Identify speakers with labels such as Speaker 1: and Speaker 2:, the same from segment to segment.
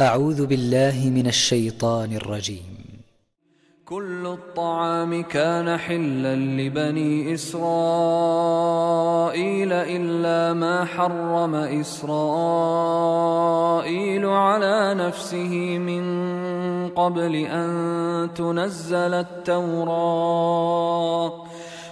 Speaker 1: أعوذ بالله من الشيطان الرجيم.
Speaker 2: كل الطعام كان حلا لبني إسرائيل إلا ما حرم إسرائيل على نفسه من قبل أن تنزل التوراة.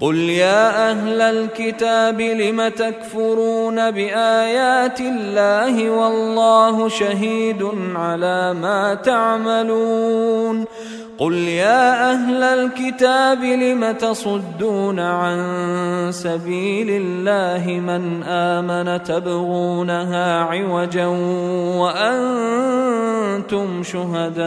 Speaker 2: قل يا أهل الكتاب لم تكفرون بايات الله والله شهيد على ما تعملون قل يا أهل الكتاب لم تصدون عن سبيل الله من امن تبغونها عوجا وأنتم شهداء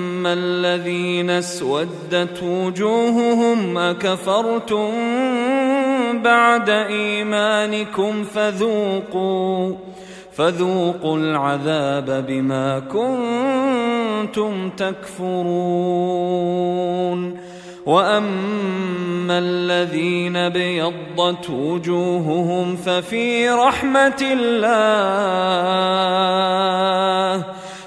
Speaker 2: فأما الذين اسودت وجوههم أكفرتم بعد إيمانكم فذوقوا فذوقوا العذاب بما كنتم تكفرون. واما الذين ابيضت وجوههم ففي رحمه الله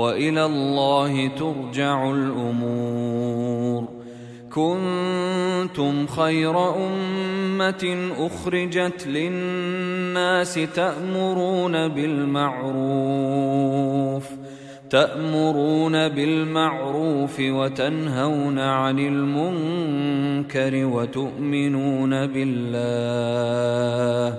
Speaker 2: وإلى الله ترجع الأمور. كنتم خير أمة أخرجت للناس تأمرون بالمعروف تأمرون بالمعروف وتنهون عن المنكر وتؤمنون بالله.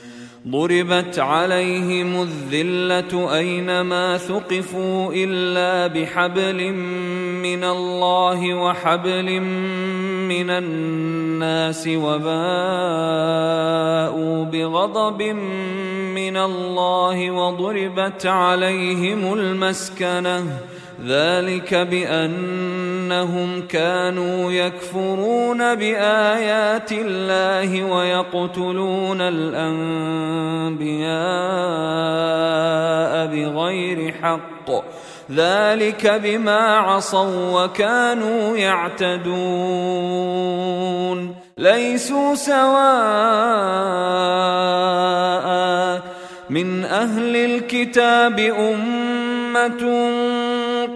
Speaker 2: ضربت عليهم الذلة أينما ثقفوا إلا بحبل من الله وحبل من الناس وباءوا بغضب من الله وضربت عليهم المسكنة ذلك بأنهم كانوا يكفرون بآيات الله ويقتلون الأنبياء بغير حق. ذلك بما عصوا وكانوا يعتدون. ليسوا سواء من أهل الكتاب أمة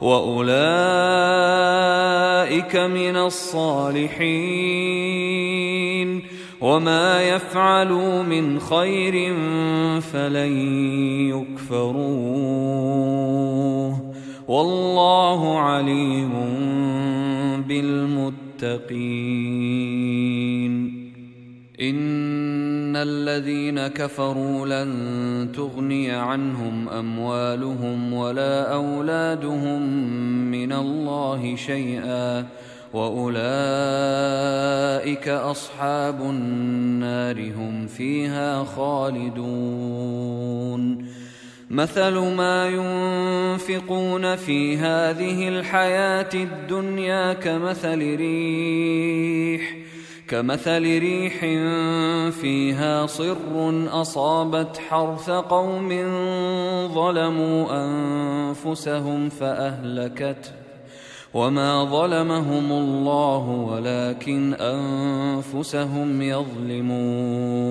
Speaker 2: وأولئك من الصالحين. وما يفعلوا من خير فلن يكفروه. والله عليم بالمتقين. إن الذين كفروا لن تغني عنهم أموالهم ولا أولادهم من الله شيئا وأولئك أصحاب النار هم فيها خالدون. مثل ما ينفقون في هذه الحياة الدنيا كمثل ريح كمثل ريح فيها صر أصابت حرث قوم ظلموا أنفسهم فاهلكته وما ظلمهم الله ولكن أنفسهم يظلمون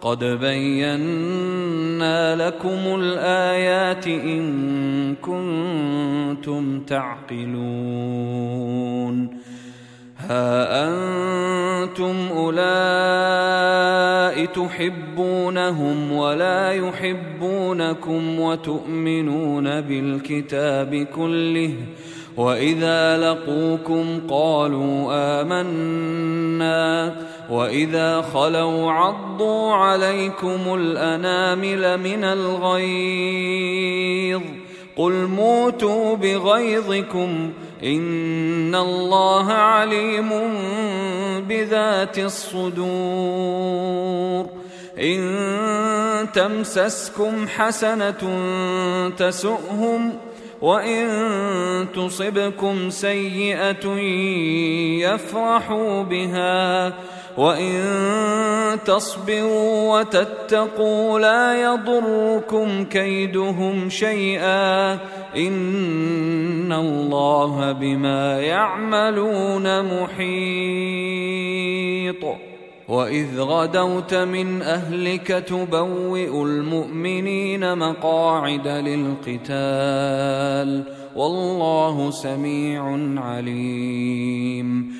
Speaker 2: قد بينا لكم الآيات إن كنتم تعقلون ها أنتم أولئك تحبونهم ولا يحبونكم وتؤمنون بالكتاب كله وإذا لقوكم قالوا آمنا واذا خلوا عضوا عليكم الانامل من الغيظ قل موتوا بغيظكم ان الله عليم بذات الصدور ان تمسسكم حسنه تسؤهم وان تصبكم سيئه يفرحوا بها وان تصبروا وتتقوا لا يضركم كيدهم شيئا ان الله بما يعملون محيط واذ غدوت من اهلك تبوئ المؤمنين مقاعد للقتال والله سميع عليم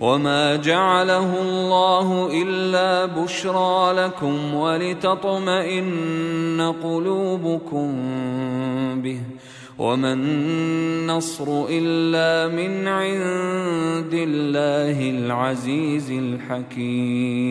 Speaker 2: وما جعله الله الا بشرى لكم ولتطمئن قلوبكم به وما النصر الا من عند الله العزيز الحكيم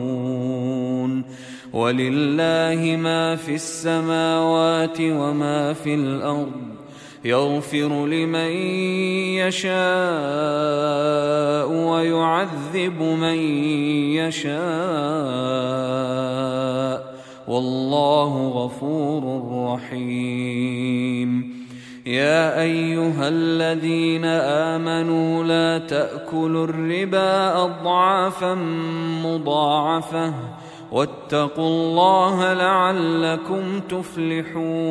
Speaker 2: ولله ما في السماوات وما في الأرض يغفر لمن يشاء ويعذب من يشاء والله غفور رحيم. يا أيها الذين آمنوا لا تأكلوا الربا اضعافا مضاعفة واتقوا الله لعلكم تفلحون.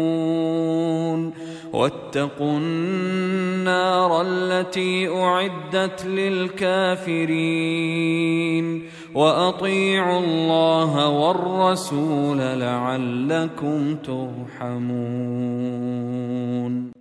Speaker 2: واتقوا النار التي أعدت للكافرين. وأطيعوا الله والرسول لعلكم ترحمون.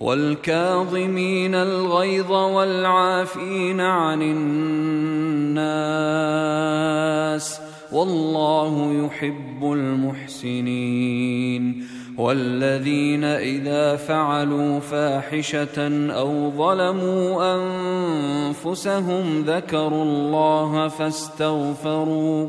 Speaker 2: والكاظمين الغيظ والعافين عن الناس والله يحب المحسنين والذين إذا فعلوا فاحشة أو ظلموا أنفسهم ذكروا الله فاستغفروا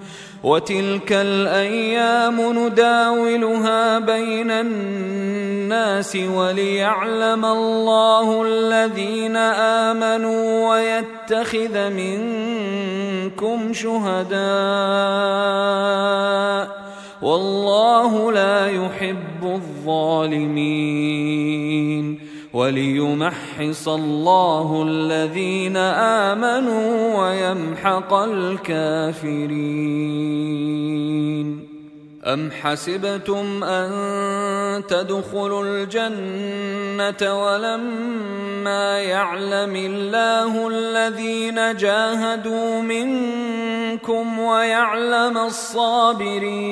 Speaker 2: وتلك الأيام نداولها بين الناس وليعلم الله الذين آمنوا ويتخذ منكم شهداء والله لا يحب الظالمين وليمحص الله الذين آمنوا ويمحق الكافرين. أم حسبتم أن تدخلوا الجنة ولما يعلم الله الذين جاهدوا منكم ويعلم الصابرين؟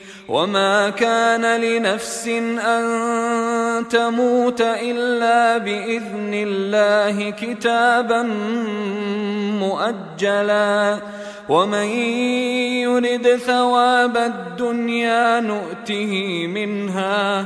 Speaker 2: وما كان لنفس ان تموت الا باذن الله كتابا مؤجلا ومن يرد ثواب الدنيا نؤته منها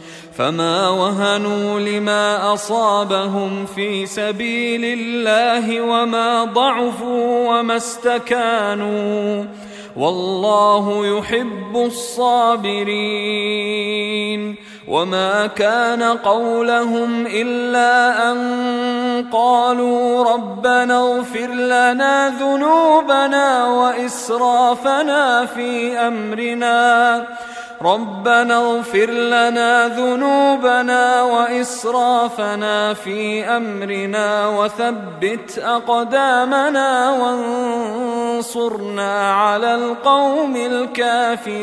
Speaker 2: فما وهنوا لما اصابهم في سبيل الله وما ضعفوا وما استكانوا والله يحب الصابرين وما كان قولهم الا ان قالوا ربنا اغفر لنا ذنوبنا واسرافنا في امرنا ربنا اغفر لنا ذنوبنا وإسرافنا في أمرنا وثبت أقدامنا وانصرنا على القوم الكافرين.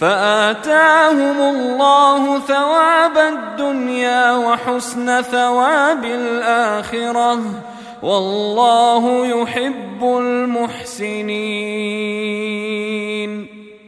Speaker 2: فآتاهم الله ثواب الدنيا وحسن ثواب الآخرة. والله يحب المحسنين.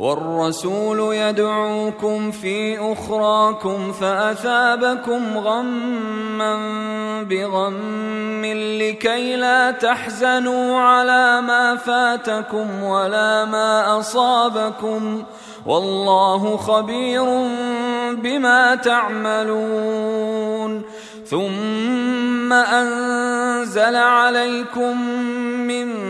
Speaker 2: والرسول يدعوكم في أخراكم فأثابكم غما بغم لكي لا تحزنوا على ما فاتكم ولا ما أصابكم والله خبير بما تعملون. ثم أنزل عليكم من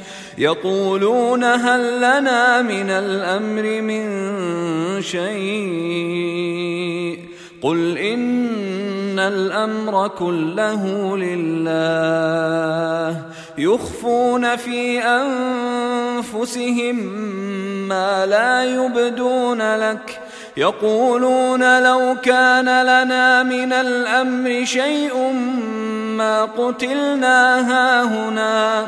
Speaker 2: يقولون هل لنا من الأمر من شيء قل إن الأمر كله لله يخفون في أنفسهم ما لا يبدون لك يقولون لو كان لنا من الأمر شيء ما قتلنا هاهنا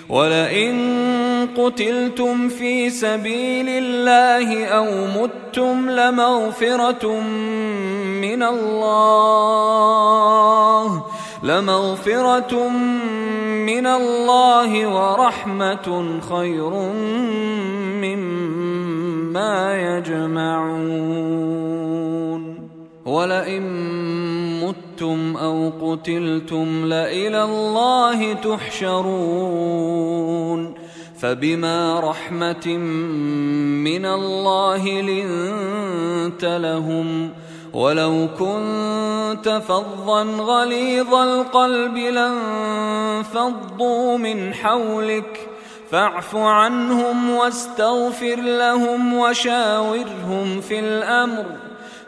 Speaker 2: ولئن قتلتم في سبيل الله أو متم لمغفرة من الله لمغفرة من الله ورحمة خير مما يجمعون. ولئن متم أو قتلتم لإلى الله تحشرون فبما رحمة من الله لنت لهم ۖ ولو كنت فظا غليظ القلب لانفضوا من حولك فاعف عنهم واستغفر لهم وشاورهم في الامر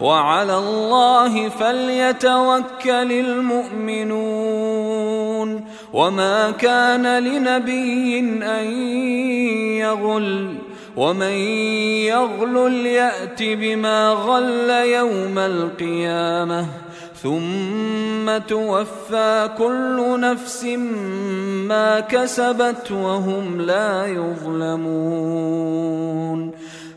Speaker 2: وعلى الله فليتوكل المؤمنون وما كان لنبي أن يغل ومن يغل يأت بما غل يوم القيامة ثم توفى كل نفس ما كسبت وهم لا يظلمون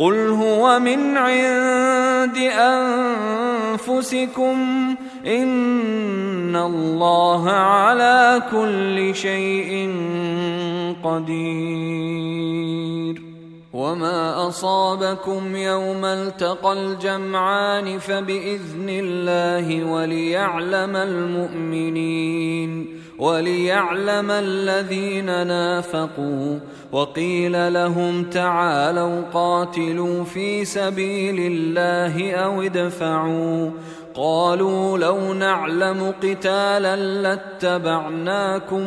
Speaker 2: قل هو من عند أنفسكم إن الله على كل شيء قدير وما أصابكم يوم التقى الجمعان فبإذن الله وليعلم المؤمنين وليعلم الذين نافقوا وقيل لهم تعالوا قاتلوا في سبيل الله أو ادفعوا قالوا لو نعلم قتالا لاتبعناكم